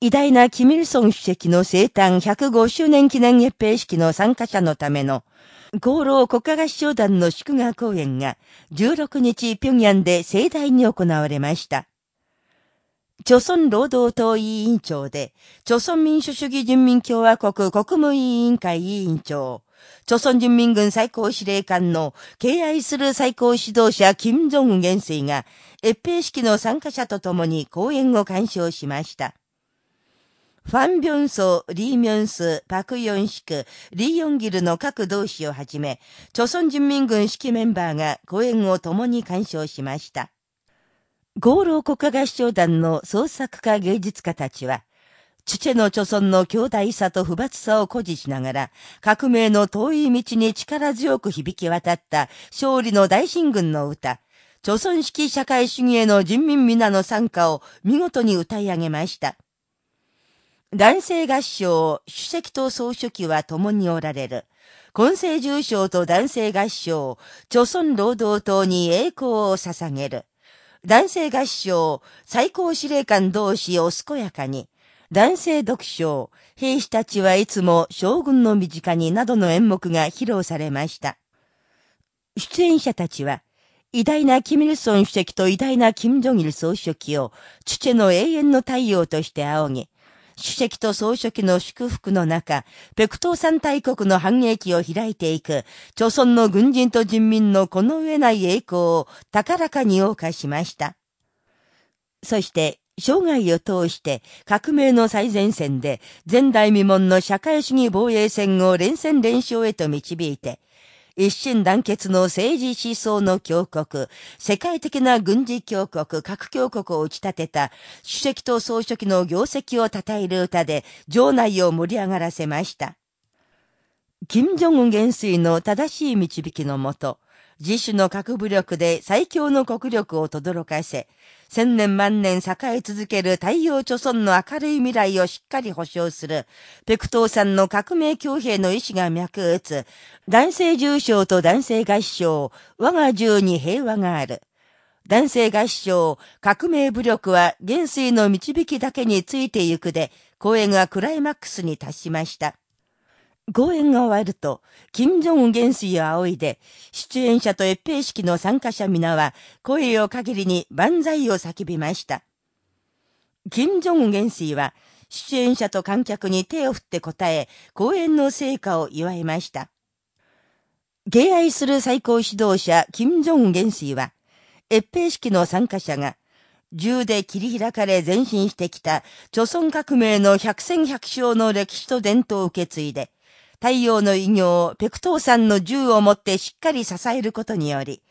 偉大なキミルソン主席の生誕105周年記念閲兵式の参加者のための、厚労国家合唱団の祝賀公演が16日平壌で盛大に行われました。朝鮮労働党委員長で、朝鮮民主主義人民共和国国務委員会委員長、朝鮮人民軍最高司令官の敬愛する最高指導者金正恩元帥が、閲兵式の参加者と共に講演を鑑賞しました。ファン・ビョンソ、リー・ミョンス、パク・ヨンシク、リー・ヨンギルの各同志をはじめ、朝鮮人民軍指揮メンバーが講演を共に鑑賞しました。合同国家合唱団の創作家芸術家たちは、父の朝鮮の強大さと不罰さを誇示しながら、革命の遠い道に力強く響き渡った勝利の大進軍の歌、朝鮮式社会主義への人民皆の参加を見事に歌い上げました。男性合唱、主席と総書記は共におられる。混成重賞と男性合唱、朝鮮労働党に栄光を捧げる。男性合唱、最高司令官同士を健やかに。男性読書、兵士たちはいつも将軍の身近になどの演目が披露されました。出演者たちは、偉大なキミルソン主席と偉大なキム・ジョギル総書記を、父の永遠の太陽として仰ぎ、主席と総書記の祝福の中、ペクトー山大国の反撃を開いていく、朝鮮の軍人と人民のこの上ない栄光を高らかに謳歌しました。そして、生涯を通して革命の最前線で前代未聞の社会主義防衛戦を連戦連勝へと導いて、一心団結の政治思想の強国、世界的な軍事強国、核強国を打ち立てた、主席と総書記の業績を称える歌で、場内を盛り上がらせました。金正恩元帥の正しい導きのもと、自主の核武力で最強の国力を轟かせ、千年万年栄え続ける太陽貯村の明るい未来をしっかり保障する、ペクトーさんの革命強兵の意志が脈打つ、男性重将と男性合唱、我が銃に平和がある。男性合唱、革命武力は元帥の導きだけについてゆくで、公演がクライマックスに達しました。講演が終わると、金正恩元帥を仰いで、出演者と閲兵式の参加者皆は、声を限りに万歳を叫びました。金正恩元帥は、出演者と観客に手を振って答え、講演の成果を祝いました。敬愛する最高指導者、金正恩元帥は、閲兵式の参加者が、銃で切り開かれ前進してきた、朝鮮革命の百戦百勝の歴史と伝統を受け継いで、太陽の異業、ペクトーさんの銃を持ってしっかり支えることにより、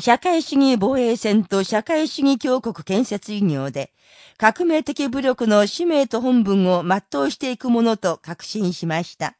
社会主義防衛戦と社会主義強国建設異業で、革命的武力の使命と本文を全うしていくものと確信しました。